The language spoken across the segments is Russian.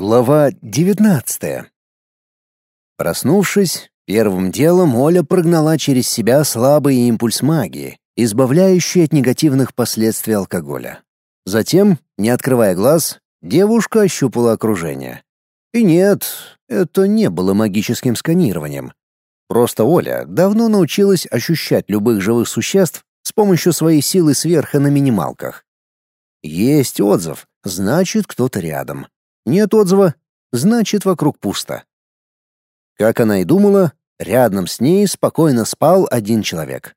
Глава 19. Проснувшись, первым делом Оля прогнала через себя слабый импульс магии, избавляющий от негативных последствий алкоголя. Затем, не открывая глаз, девушка ощупала окружение. И нет, это не было магическим сканированием. Просто Оля давно научилась ощущать любых живых существ с помощью своей силы сверха на минималках. Есть отзыв, значит, кто-то рядом. Нет отзыва, значит, вокруг пусто. Как она и думала, рядом с ней спокойно спал один человек.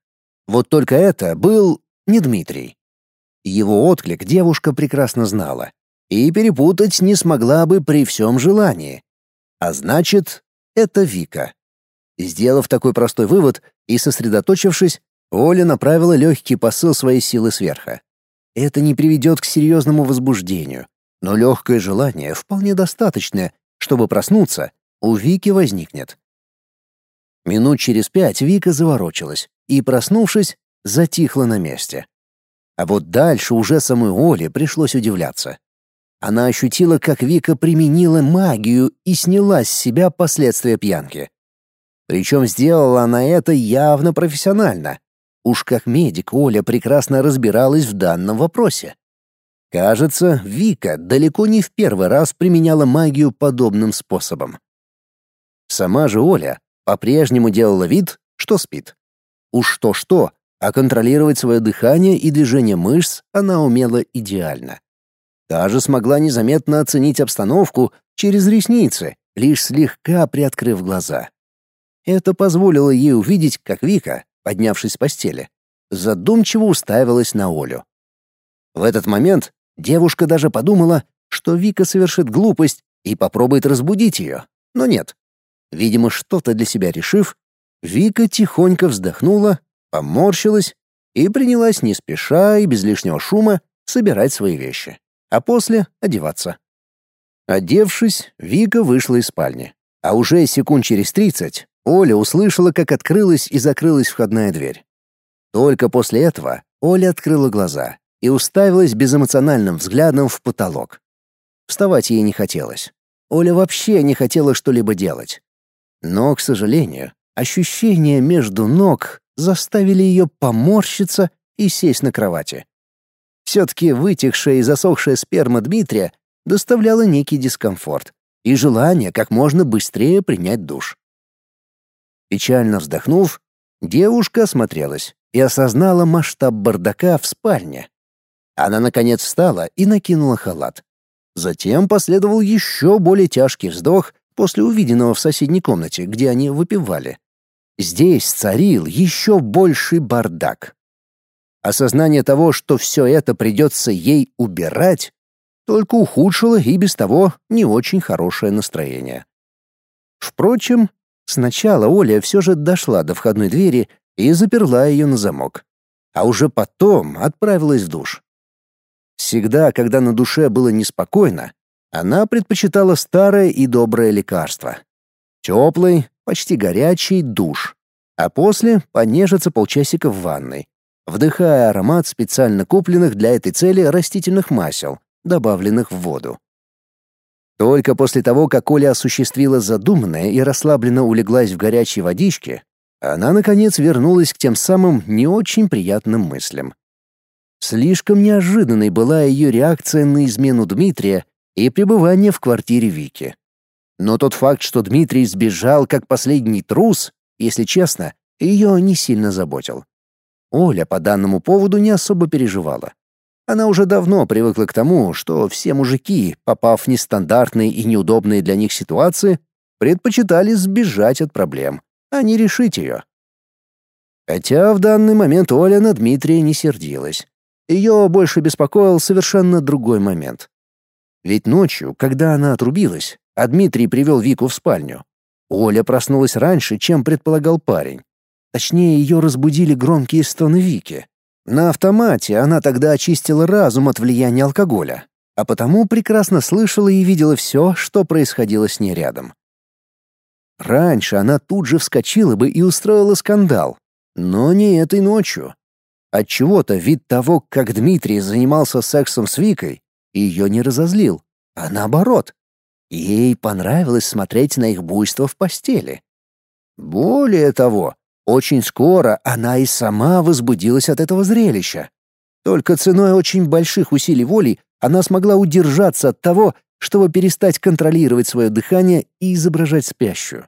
Вот только это был не Дмитрий. Его отклик девушка прекрасно знала и перепутать не смогла бы при всем желании. А значит, это Вика. Сделав такой простой вывод и сосредоточившись, Оля направила легкий посыл своей силы сверха. Это не приведет к серьезному возбуждению, но легкое желание вполне достаточное, чтобы проснуться, у Вики возникнет. Минут через пять Вика заворочилась и, проснувшись, затихла на месте. А вот дальше уже самой Оле пришлось удивляться. Она ощутила, как Вика применила магию и сняла с себя последствия пьянки. Причем сделала она это явно профессионально. Уж как медик Оля прекрасно разбиралась в данном вопросе. Кажется, Вика далеко не в первый раз применяла магию подобным способом. Сама же Оля по-прежнему делала вид, что спит. Уж то-что, а контролировать свое дыхание и движение мышц она умела идеально. Даже смогла незаметно оценить обстановку через ресницы, лишь слегка приоткрыв глаза. Это позволило ей увидеть, как Вика, поднявшись с постели, задумчиво уставилась на Олю. В этот момент Девушка даже подумала, что Вика совершит глупость и попробует разбудить ее, но нет. Видимо, что-то для себя решив, Вика тихонько вздохнула, поморщилась и принялась не спеша и без лишнего шума собирать свои вещи, а после одеваться. Одевшись, Вика вышла из спальни, а уже секунд через тридцать Оля услышала, как открылась и закрылась входная дверь. Только после этого Оля открыла глаза и уставилась безэмоциональным взглядом в потолок. Вставать ей не хотелось. Оля вообще не хотела что-либо делать. Но, к сожалению, ощущения между ног заставили ее поморщиться и сесть на кровати. Все-таки вытекшая и засохшая сперма Дмитрия доставляла некий дискомфорт и желание как можно быстрее принять душ. Печально вздохнув, девушка осмотрелась и осознала масштаб бардака в спальне. Она, наконец, встала и накинула халат. Затем последовал еще более тяжкий вздох после увиденного в соседней комнате, где они выпивали. Здесь царил еще больший бардак. Осознание того, что все это придется ей убирать, только ухудшило и без того не очень хорошее настроение. Впрочем, сначала Оля все же дошла до входной двери и заперла ее на замок, а уже потом отправилась в душ. Всегда, когда на душе было неспокойно, она предпочитала старое и доброе лекарство. Теплый, почти горячий душ, а после понежиться полчасика в ванной, вдыхая аромат специально купленных для этой цели растительных масел, добавленных в воду. Только после того, как Оля осуществила задуманное и расслабленно улеглась в горячей водичке, она, наконец, вернулась к тем самым не очень приятным мыслям. Слишком неожиданной была ее реакция на измену Дмитрия и пребывание в квартире Вики. Но тот факт, что Дмитрий сбежал как последний трус, если честно, ее не сильно заботил. Оля по данному поводу не особо переживала. Она уже давно привыкла к тому, что все мужики, попав в нестандартные и неудобные для них ситуации, предпочитали сбежать от проблем, а не решить ее. Хотя в данный момент Оля на Дмитрия не сердилась. Ее больше беспокоил совершенно другой момент. Ведь ночью, когда она отрубилась, а Дмитрий привел Вику в спальню, Оля проснулась раньше, чем предполагал парень. Точнее, ее разбудили громкие стоны Вики. На автомате она тогда очистила разум от влияния алкоголя, а потому прекрасно слышала и видела все, что происходило с ней рядом. Раньше она тут же вскочила бы и устроила скандал, но не этой ночью. Отчего-то вид того, как Дмитрий занимался сексом с Викой, ее не разозлил, а наоборот. Ей понравилось смотреть на их буйство в постели. Более того, очень скоро она и сама возбудилась от этого зрелища. Только ценой очень больших усилий воли она смогла удержаться от того, чтобы перестать контролировать свое дыхание и изображать спящую.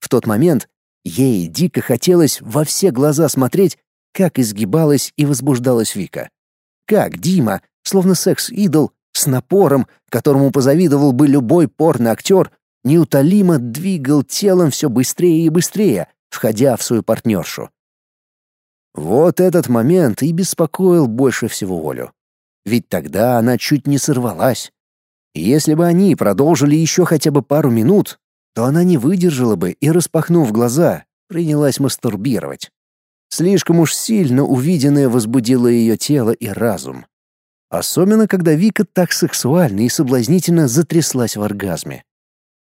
В тот момент ей дико хотелось во все глаза смотреть, как изгибалась и возбуждалась Вика. Как Дима, словно секс-идол, с напором, которому позавидовал бы любой порно-актер, неутолимо двигал телом все быстрее и быстрее, входя в свою партнершу. Вот этот момент и беспокоил больше всего Олю. Ведь тогда она чуть не сорвалась. Если бы они продолжили еще хотя бы пару минут, то она не выдержала бы и, распахнув глаза, принялась мастурбировать. Слишком уж сильно увиденное возбудило ее тело и разум. Особенно, когда Вика так сексуально и соблазнительно затряслась в оргазме.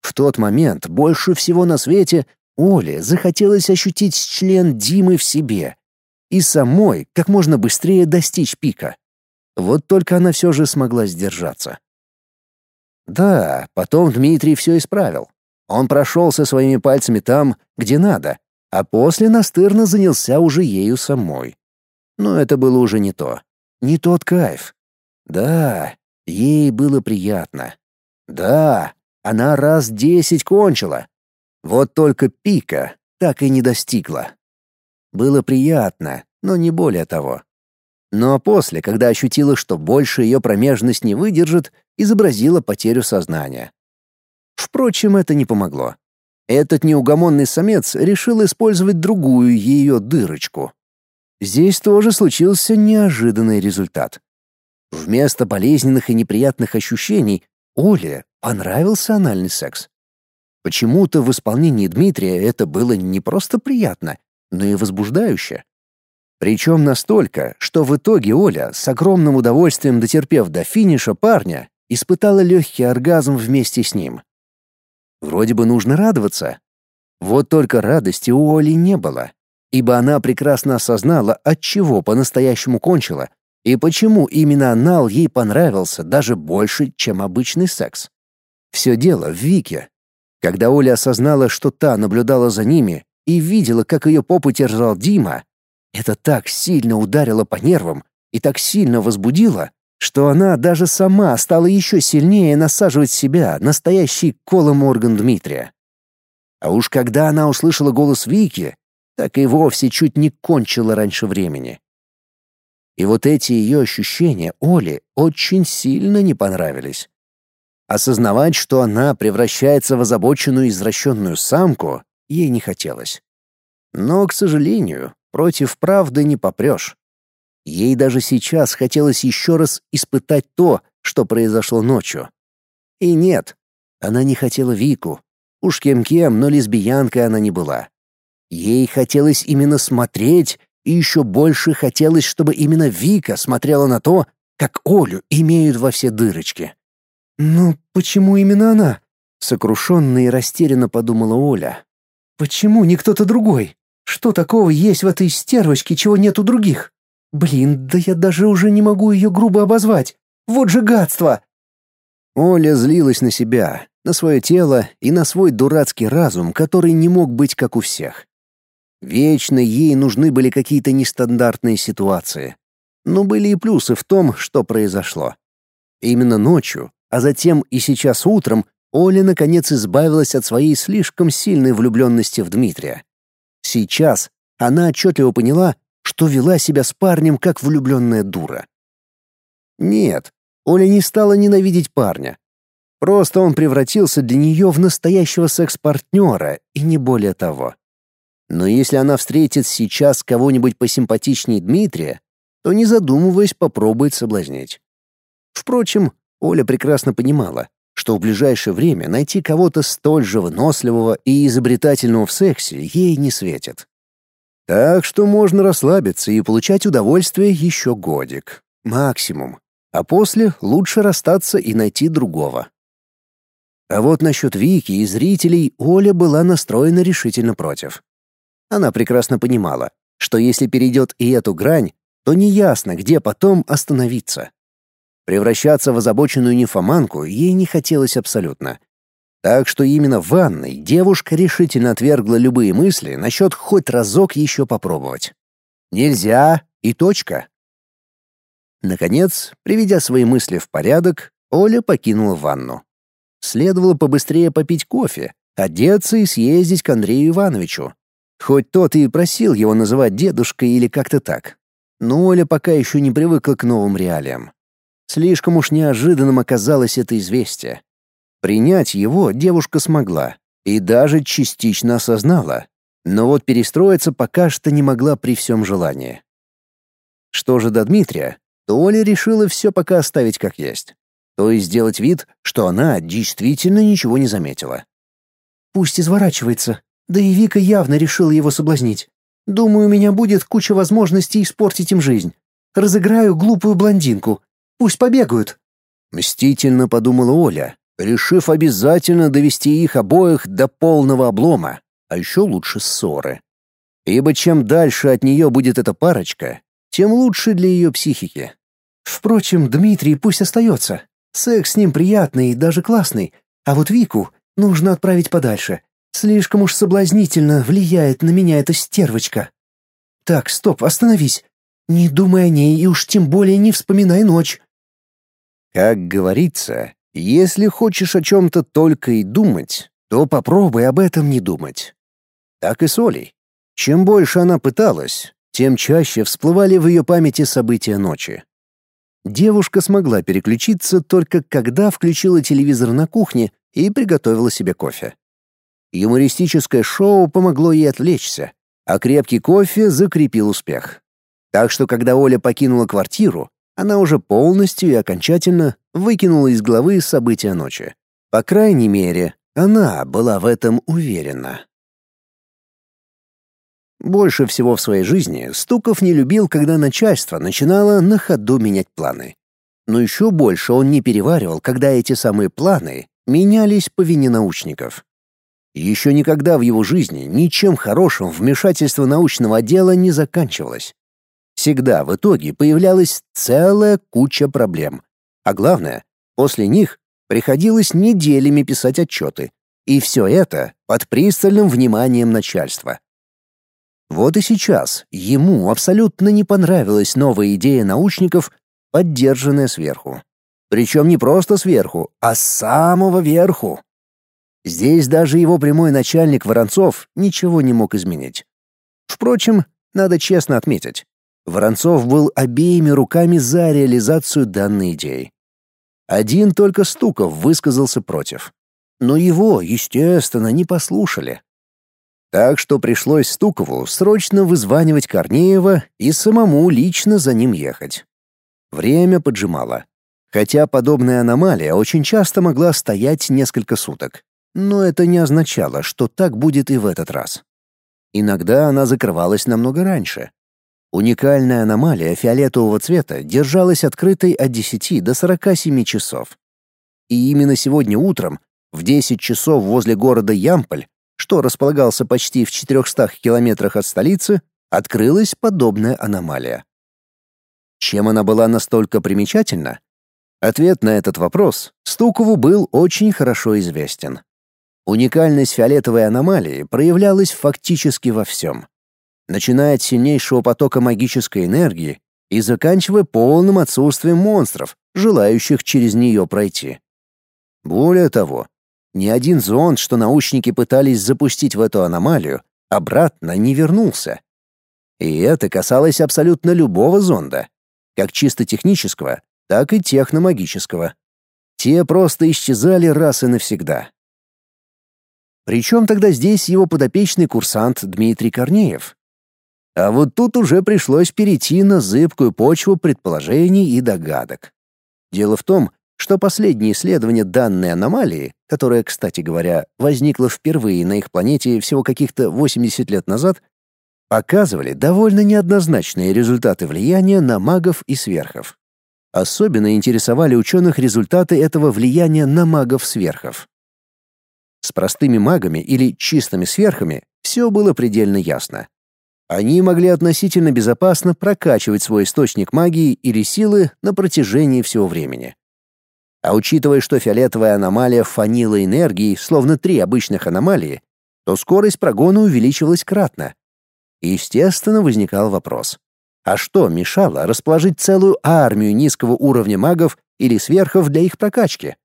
В тот момент больше всего на свете Оле захотелось ощутить член Димы в себе и самой как можно быстрее достичь пика. Вот только она все же смогла сдержаться. Да, потом Дмитрий все исправил. Он прошел со своими пальцами там, где надо, а после настырно занялся уже ею самой. Но это было уже не то. Не тот кайф. Да, ей было приятно. Да, она раз десять кончила. Вот только пика так и не достигла. Было приятно, но не более того. Но после, когда ощутила, что больше ее промежность не выдержит, изобразила потерю сознания. Впрочем, это не помогло. Этот неугомонный самец решил использовать другую ее дырочку. Здесь тоже случился неожиданный результат. Вместо болезненных и неприятных ощущений Оле понравился анальный секс. Почему-то в исполнении Дмитрия это было не просто приятно, но и возбуждающе. Причем настолько, что в итоге Оля, с огромным удовольствием дотерпев до финиша парня, испытала легкий оргазм вместе с ним. Вроде бы нужно радоваться. Вот только радости у Оли не было, ибо она прекрасно осознала, от чего по-настоящему кончила и почему именно анал ей понравился даже больше, чем обычный секс. Все дело в Вике. Когда Оля осознала, что та наблюдала за ними и видела, как ее попу терзал Дима, это так сильно ударило по нервам и так сильно возбудило, что она даже сама стала еще сильнее насаживать себя настоящий колом орган Дмитрия. А уж когда она услышала голос Вики, так и вовсе чуть не кончила раньше времени. И вот эти ее ощущения Оле очень сильно не понравились. Осознавать, что она превращается в озабоченную извращенную самку, ей не хотелось. Но, к сожалению, против правды не попрешь. Ей даже сейчас хотелось еще раз испытать то, что произошло ночью. И нет, она не хотела Вику. Уж кем-кем, но лесбиянкой она не была. Ей хотелось именно смотреть, и еще больше хотелось, чтобы именно Вика смотрела на то, как Олю имеют во все дырочки. «Ну, почему именно она?» — сокрушенно и растерянно подумала Оля. «Почему не кто-то другой? Что такого есть в этой стервочке, чего нет у других?» Блин, да я даже уже не могу ее грубо обозвать. Вот же гадство!» Оля злилась на себя, на свое тело и на свой дурацкий разум, который не мог быть как у всех. Вечно ей нужны были какие-то нестандартные ситуации. Но были и плюсы в том, что произошло. Именно ночью, а затем и сейчас утром, Оля наконец избавилась от своей слишком сильной влюбленности в Дмитрия. Сейчас она отчетливо поняла, что вела себя с парнем как влюбленная дура. Нет, Оля не стала ненавидеть парня. Просто он превратился для нее в настоящего секс-партнера и не более того. Но если она встретит сейчас кого-нибудь посимпатичнее Дмитрия, то, не задумываясь, попробует соблазнить. Впрочем, Оля прекрасно понимала, что в ближайшее время найти кого-то столь же выносливого и изобретательного в сексе ей не светит. Так что можно расслабиться и получать удовольствие еще годик. Максимум. А после лучше расстаться и найти другого. А вот насчет Вики и зрителей Оля была настроена решительно против. Она прекрасно понимала, что если перейдет и эту грань, то неясно, где потом остановиться. Превращаться в озабоченную нимфоманку ей не хотелось абсолютно. Так что именно в ванной девушка решительно отвергла любые мысли насчет хоть разок еще попробовать. Нельзя и точка. Наконец, приведя свои мысли в порядок, Оля покинула ванну. Следовало побыстрее попить кофе, одеться и съездить к Андрею Ивановичу. Хоть тот и просил его называть дедушкой или как-то так. Но Оля пока еще не привыкла к новым реалиям. Слишком уж неожиданным оказалось это известие. Принять его девушка смогла и даже частично осознала, но вот перестроиться пока что не могла при всем желании. Что же до Дмитрия, то Оля решила все пока оставить как есть. То есть сделать вид, что она действительно ничего не заметила. Пусть изворачивается. Да и Вика явно решила его соблазнить. Думаю, у меня будет куча возможностей испортить им жизнь. Разыграю глупую блондинку. Пусть побегают. Мстительно подумала Оля, решив обязательно довести их обоих до полного облома, а еще лучше ссоры. Ибо чем дальше от нее будет эта парочка, тем лучше для ее психики. Впрочем, Дмитрий пусть остается. Секс с ним приятный и даже классный, а вот Вику нужно отправить подальше. Слишком уж соблазнительно влияет на меня эта стервочка. Так, стоп, остановись. Не думай о ней и уж тем более не вспоминай ночь. Как говорится, если хочешь о чем-то только и думать, то попробуй об этом не думать. Так и с Олей. Чем больше она пыталась, тем чаще всплывали в ее памяти события ночи. Девушка смогла переключиться только когда включила телевизор на кухне и приготовила себе кофе. Юмористическое шоу помогло ей отвлечься, а крепкий кофе закрепил успех. Так что когда Оля покинула квартиру, она уже полностью и окончательно выкинула из головы события ночи. По крайней мере, она была в этом уверена. Больше всего в своей жизни Стуков не любил, когда начальство начинало на ходу менять планы. Но еще больше он не переваривал, когда эти самые планы менялись по вине научников. Еще никогда в его жизни ничем хорошим вмешательство научного отдела не заканчивалось. Всегда в итоге появлялась целая куча проблем. А главное, после них приходилось неделями писать отчеты. И все это под пристальным вниманием начальства. Вот и сейчас ему абсолютно не понравилась новая идея научников, поддержанная сверху. Причем не просто сверху, а с самого верху. Здесь даже его прямой начальник Воронцов ничего не мог изменить. Впрочем, надо честно отметить, Воронцов был обеими руками за реализацию данной идеи. Один только Стуков высказался против. Но его, естественно, не послушали. Так что пришлось Стукову срочно вызванивать Корнеева и самому лично за ним ехать. Время поджимало. Хотя подобная аномалия очень часто могла стоять несколько суток. Но это не означало, что так будет и в этот раз. Иногда она закрывалась намного раньше, Уникальная аномалия фиолетового цвета держалась открытой от 10 до 47 часов. И именно сегодня утром, в 10 часов возле города Ямполь, что располагался почти в 400 километрах от столицы, открылась подобная аномалия. Чем она была настолько примечательна? Ответ на этот вопрос Стукову был очень хорошо известен. Уникальность фиолетовой аномалии проявлялась фактически во всем начиная от сильнейшего потока магической энергии и заканчивая полным отсутствием монстров, желающих через нее пройти. Более того, ни один зонд, что научники пытались запустить в эту аномалию, обратно не вернулся. И это касалось абсолютно любого зонда, как чисто технического, так и техномагического. Те просто исчезали раз и навсегда. Причем тогда здесь его подопечный курсант Дмитрий Корнеев, а вот тут уже пришлось перейти на зыбкую почву предположений и догадок. Дело в том, что последние исследования данной аномалии, которая, кстати говоря, возникла впервые на их планете всего каких-то 80 лет назад, показывали довольно неоднозначные результаты влияния на магов и сверхов. Особенно интересовали ученых результаты этого влияния на магов-сверхов. С простыми магами или чистыми сверхами все было предельно ясно. Они могли относительно безопасно прокачивать свой источник магии или силы на протяжении всего времени. А учитывая, что фиолетовая аномалия фанила энергией, словно три обычных аномалии, то скорость прогона увеличивалась кратно. Естественно, возникал вопрос. А что мешало расположить целую армию низкого уровня магов или сверхов для их прокачки?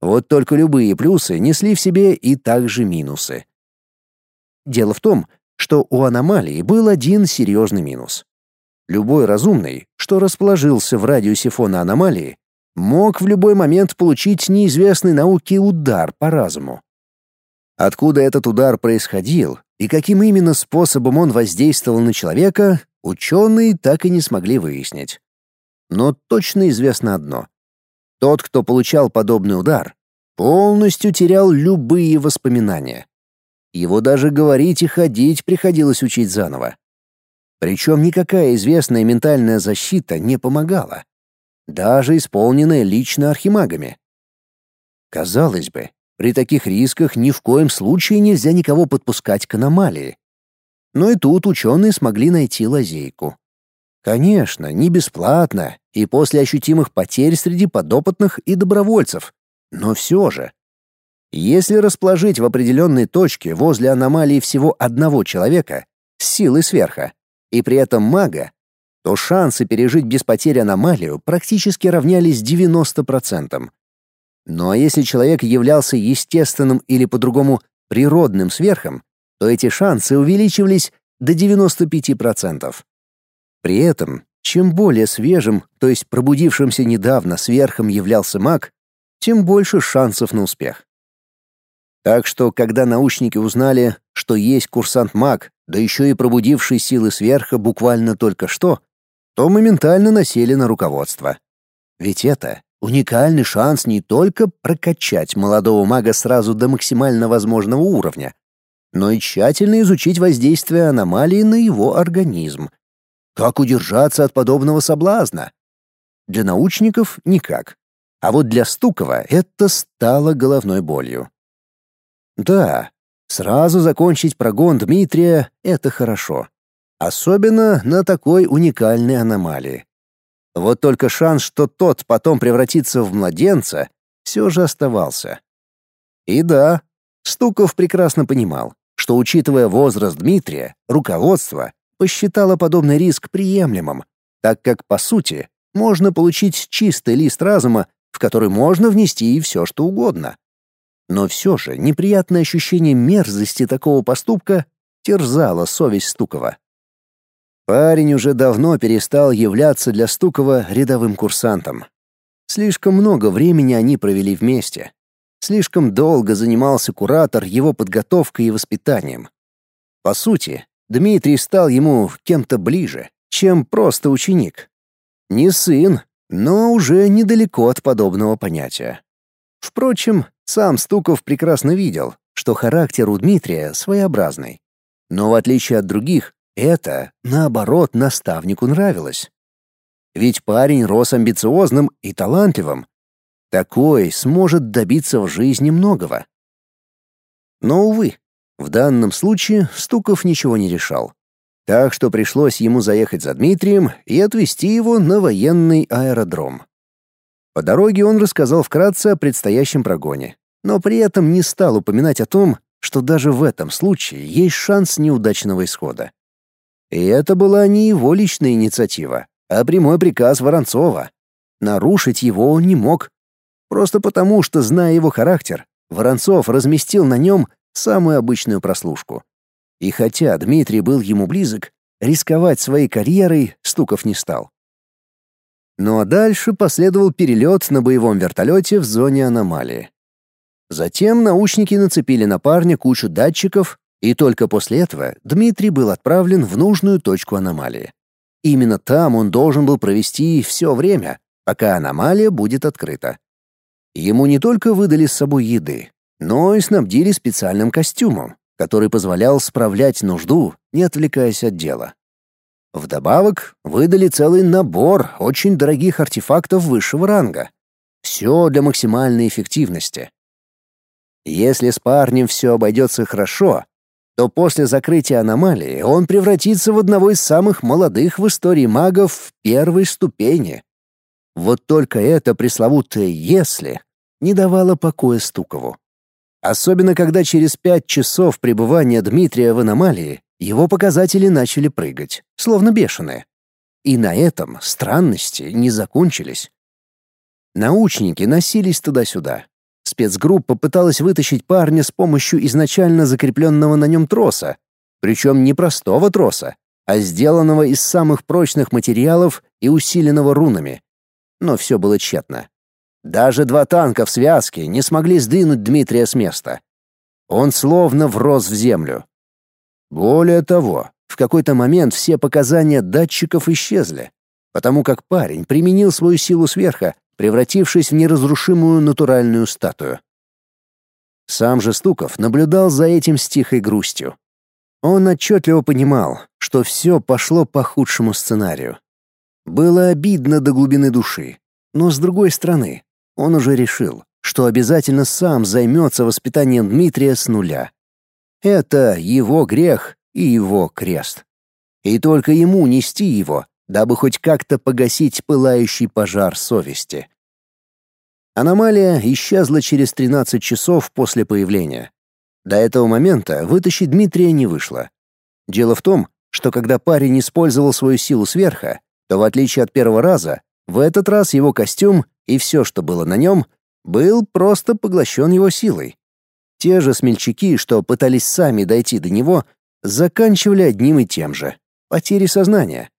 Вот только любые плюсы несли в себе и также минусы. Дело в том, что у аномалии был один серьезный минус. Любой разумный, что расположился в радиусе фона аномалии, мог в любой момент получить неизвестный науке удар по разуму. Откуда этот удар происходил и каким именно способом он воздействовал на человека, ученые так и не смогли выяснить. Но точно известно одно. Тот, кто получал подобный удар, полностью терял любые воспоминания. Его даже говорить и ходить приходилось учить заново. Причем никакая известная ментальная защита не помогала, даже исполненная лично архимагами. Казалось бы, при таких рисках ни в коем случае нельзя никого подпускать к аномалии. Но и тут ученые смогли найти лазейку. Конечно, не бесплатно и после ощутимых потерь среди подопытных и добровольцев, но все же. Если расположить в определенной точке возле аномалии всего одного человека с силой сверха и при этом мага, то шансы пережить без потери аномалию практически равнялись 90%. Ну а если человек являлся естественным или по-другому природным сверхом, то эти шансы увеличивались до 95%. При этом, чем более свежим, то есть пробудившимся недавно сверхом являлся маг, тем больше шансов на успех. Так что, когда научники узнали, что есть курсант-маг, да еще и пробудивший силы сверха буквально только что, то моментально насели на руководство. Ведь это уникальный шанс не только прокачать молодого мага сразу до максимально возможного уровня, но и тщательно изучить воздействие аномалии на его организм. Как удержаться от подобного соблазна? Для научников — никак. А вот для Стукова это стало головной болью. Да, сразу закончить прогон Дмитрия — это хорошо. Особенно на такой уникальной аномалии. Вот только шанс, что тот потом превратится в младенца, все же оставался. И да, Стуков прекрасно понимал, что, учитывая возраст Дмитрия, руководство посчитало подобный риск приемлемым, так как, по сути, можно получить чистый лист разума в который можно внести и все, что угодно. Но все же неприятное ощущение мерзости такого поступка терзало совесть Стукова. Парень уже давно перестал являться для Стукова рядовым курсантом. Слишком много времени они провели вместе. Слишком долго занимался куратор его подготовкой и воспитанием. По сути, Дмитрий стал ему кем-то ближе, чем просто ученик. Не сын, но уже недалеко от подобного понятия. Впрочем, сам Стуков прекрасно видел, что характер у Дмитрия своеобразный. Но в отличие от других, это, наоборот, наставнику нравилось. Ведь парень рос амбициозным и талантливым. Такой сможет добиться в жизни многого. Но, увы, в данном случае Стуков ничего не решал. Так что пришлось ему заехать за Дмитрием и отвезти его на военный аэродром. По дороге он рассказал вкратце о предстоящем прогоне, но при этом не стал упоминать о том, что даже в этом случае есть шанс неудачного исхода. И это была не его личная инициатива, а прямой приказ Воронцова. Нарушить его он не мог. Просто потому, что, зная его характер, Воронцов разместил на нем самую обычную прослушку. И хотя Дмитрий был ему близок, рисковать своей карьерой Стуков не стал. Ну а дальше последовал перелет на боевом вертолете в зоне аномалии. Затем научники нацепили на парня кучу датчиков, и только после этого Дмитрий был отправлен в нужную точку аномалии. Именно там он должен был провести все время, пока аномалия будет открыта. Ему не только выдали с собой еды, но и снабдили специальным костюмом, который позволял справлять нужду, не отвлекаясь от дела. Вдобавок, выдали целый набор очень дорогих артефактов высшего ранга. Все для максимальной эффективности. Если с парнем все обойдется хорошо, то после закрытия аномалии он превратится в одного из самых молодых в истории магов в первой ступени. Вот только это пресловутое «если» не давало покоя Стукову. Особенно когда через пять часов пребывания Дмитрия в аномалии его показатели начали прыгать, словно бешеные. И на этом странности не закончились. Научники носились туда-сюда. Спецгруппа пыталась вытащить парня с помощью изначально закрепленного на нем троса, причем не простого троса, а сделанного из самых прочных материалов и усиленного рунами. Но все было тщетно. Даже два танка в связке не смогли сдвинуть Дмитрия с места. Он словно врос в землю. Более того, в какой-то момент все показания датчиков исчезли, потому как парень применил свою силу сверха, превратившись в неразрушимую натуральную статую. Сам же Стуков наблюдал за этим с тихой грустью. Он отчетливо понимал, что все пошло по худшему сценарию. Было обидно до глубины души, но с другой стороны, он уже решил, что обязательно сам займется воспитанием Дмитрия с нуля. Это его грех и его крест. И только ему нести его, дабы хоть как-то погасить пылающий пожар совести. Аномалия исчезла через 13 часов после появления. До этого момента вытащить Дмитрия не вышло. Дело в том, что когда парень использовал свою силу сверха, то в отличие от первого раза, в этот раз его костюм и все, что было на нем, был просто поглощен его силой. Те же смельчаки, что пытались сами дойти до него, заканчивали одним и тем же — потерей сознания.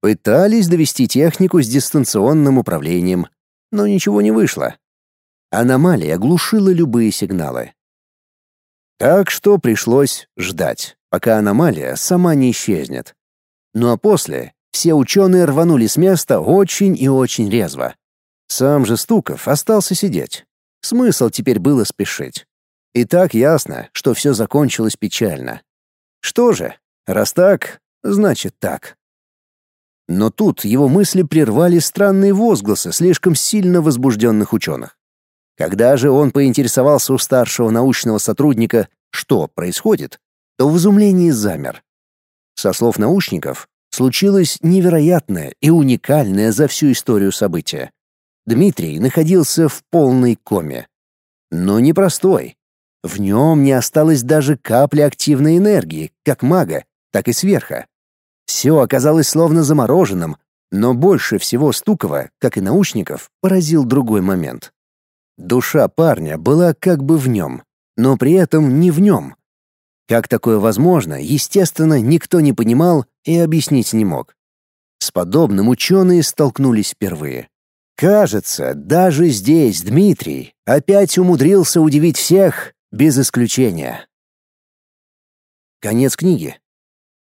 Пытались довести технику с дистанционным управлением, но ничего не вышло. Аномалия глушила любые сигналы. Так что пришлось ждать, пока аномалия сама не исчезнет. Ну а после все ученые рванули с места очень и очень резво. Сам же Стуков остался сидеть. Смысл теперь было спешить. И так ясно, что все закончилось печально. Что же, раз так, значит так. Но тут его мысли прервали странные возгласы слишком сильно возбужденных ученых. Когда же он поинтересовался у старшего научного сотрудника, что происходит, то в изумлении замер. Со слов научников, случилось невероятное и уникальное за всю историю событие. Дмитрий находился в полной коме. Но не простой. В нем не осталось даже капли активной энергии, как мага, так и сверха. Все оказалось словно замороженным, но больше всего Стукова, как и научников, поразил другой момент. Душа парня была как бы в нем, но при этом не в нем. Как такое возможно, естественно, никто не понимал и объяснить не мог. С подобным ученые столкнулись впервые. Кажется, даже здесь Дмитрий опять умудрился удивить всех без исключения. Конец книги.